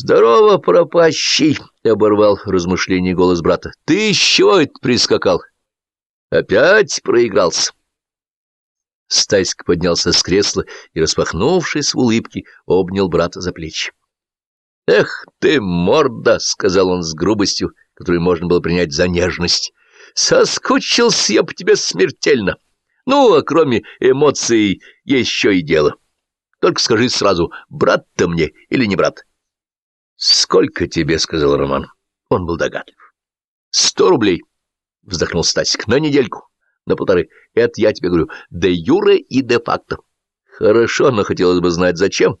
«Здорово, пропащий!» — оборвал размышление голос брата. «Ты еще это прискакал? Опять проигрался?» Стасик поднялся с кресла и, распахнувшись в улыбке, обнял брата за плечи. «Эх ты, морда!» — сказал он с грубостью, которую можно было принять за нежность. «Соскучился я по тебе смертельно. Ну, а кроме эмоций еще и дело. Только скажи сразу, брат-то мне или не брат?» «Сколько тебе?» — сказал Роман. Он был догадлив. «Сто рублей!» — вздохнул Стасик. «На недельку, на полторы. Это я тебе говорю, де юре и де факто». «Хорошо, но хотелось бы знать, зачем?»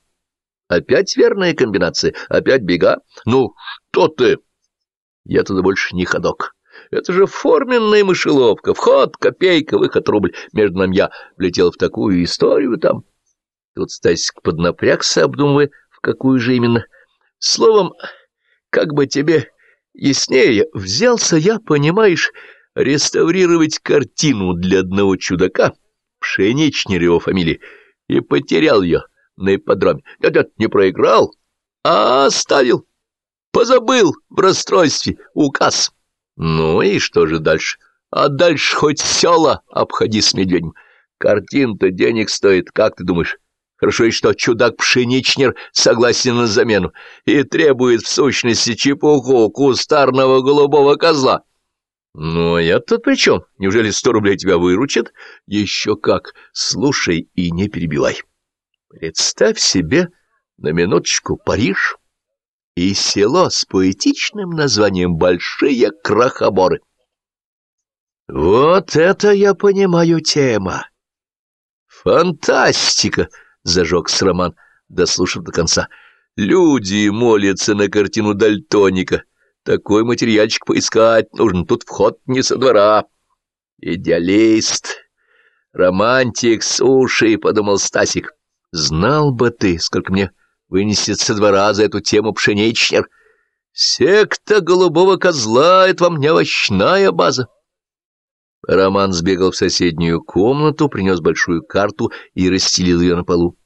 «Опять верная комбинация? Опять бега?» «Ну, что ты?» «Я туда больше не ходок. Это же форменная мышеловка. Вход, копейка, выход, рубль. Между нами я влетел в такую историю там». Тут Стасик поднапрягся, обдумывая, в какую же именно... Словом, как бы тебе яснее, взялся я, понимаешь, реставрировать картину для одного чудака, Пшеничнер его фамилии, и потерял ее на ипподроме. Нет-нет, не проиграл, а оставил. Позабыл в расстройстве указ. Ну и что же дальше? А дальше хоть села обходи с медведем. Картин-то денег стоит, как ты думаешь? Хорошо и что чудак-пшеничнер согласен на замену и требует в сущности чепуху кустарного голубого козла. Ну, а я тут при чем? Неужели сто рублей тебя выручат? Еще как. Слушай и не перебивай. Представь себе на минуточку Париж и село с поэтичным названием «Большие крахоборы». Вот это я понимаю тема. Фантастика! Зажегся Роман, дослушав до конца. «Люди молятся на картину Дальтоника. Такой материальчик поискать нужно, тут вход не со двора». «Идеалист, романтик, суши», — подумал Стасик. «Знал бы ты, сколько мне вынесет со двора за эту тему пшеничнер. Секта голубого козла — это вам не овощная база». Роман сбегал в соседнюю комнату, принес большую карту и расстелил ее на полу.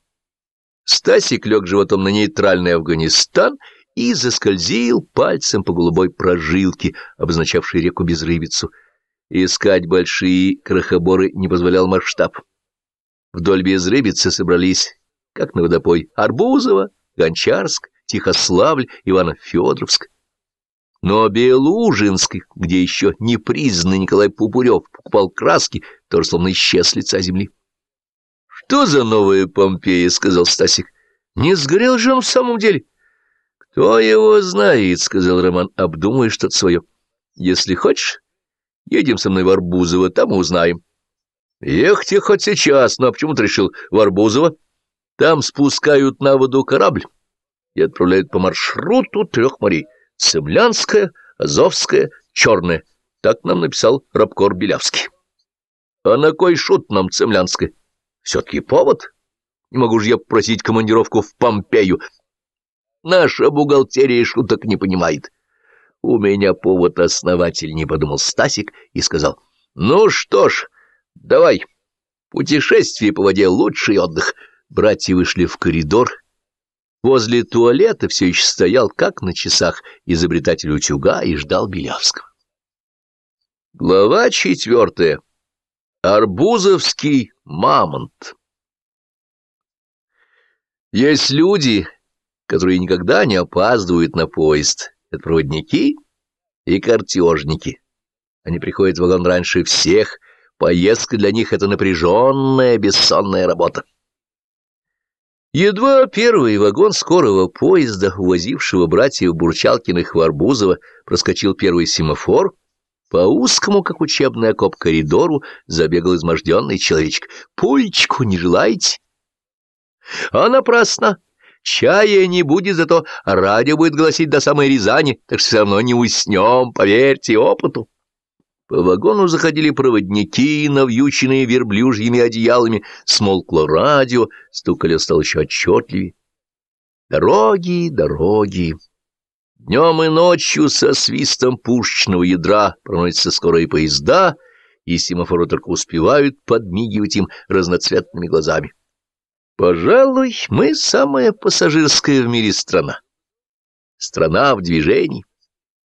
Стасик лег животом на нейтральный Афганистан и заскользил пальцем по голубой прожилке, обозначавшей реку Безрыбицу. Искать большие крохоборы не позволял масштаб. Вдоль Безрыбицы собрались, как на водопой, Арбузово, Гончарск, Тихославль, Ивано-Федоровск. Но Белужинск, где еще непризнанный Николай Пупурев покупал краски, тоже словно исчез с лица земли. — Что за новая Помпея? — сказал Стасик. — Не сгорел же он в самом деле? — Кто его знает? — сказал Роман, обдумывая что-то свое. — Если хочешь, едем со мной в Арбузово, там и узнаем. — Ехать я хоть сейчас, но почему ты решил в Арбузово? Там спускают на воду корабль и отправляют по маршруту трех морей — Цемлянская, Азовская, Черная. Так нам написал Рабкор Белявский. А на кой шут нам Цемлянская? Все-таки повод. Не могу же я просить командировку в Помпею. Наша бухгалтерия шуток не понимает. У меня повод основательнее, подумал Стасик и сказал. Ну что ж, давай. Путешествие по воде — лучший отдых. Братья вышли в коридор Возле туалета все еще стоял, как на часах, изобретатель утюга и ждал Белявского. Глава четвертая. Арбузовский мамонт. Есть люди, которые никогда не опаздывают на поезд. Это проводники и картежники. Они приходят в вагон раньше всех. Поездка для них — это напряженная, бессонная работа. Едва первый вагон скорого поезда, увозившего братьев Бурчалкиных в Арбузово, проскочил первый семафор, по узкому, как учебный окоп, коридору забегал изможденный человечек. «Пулечку не желаете?» «А напрасно! Чая не будет, зато радио будет гласить до самой Рязани, так что все равно не уснем, поверьте опыту». По вагону заходили проводники, навьюченные верблюжьими одеялами, смолкло радио, стук колес стал еще отчетливее. Дороги, дороги. Днем и ночью со свистом пушечного ядра проносятся скорые поезда, и семафоры только успевают подмигивать им разноцветными глазами. Пожалуй, мы самая пассажирская в мире страна. Страна в движении.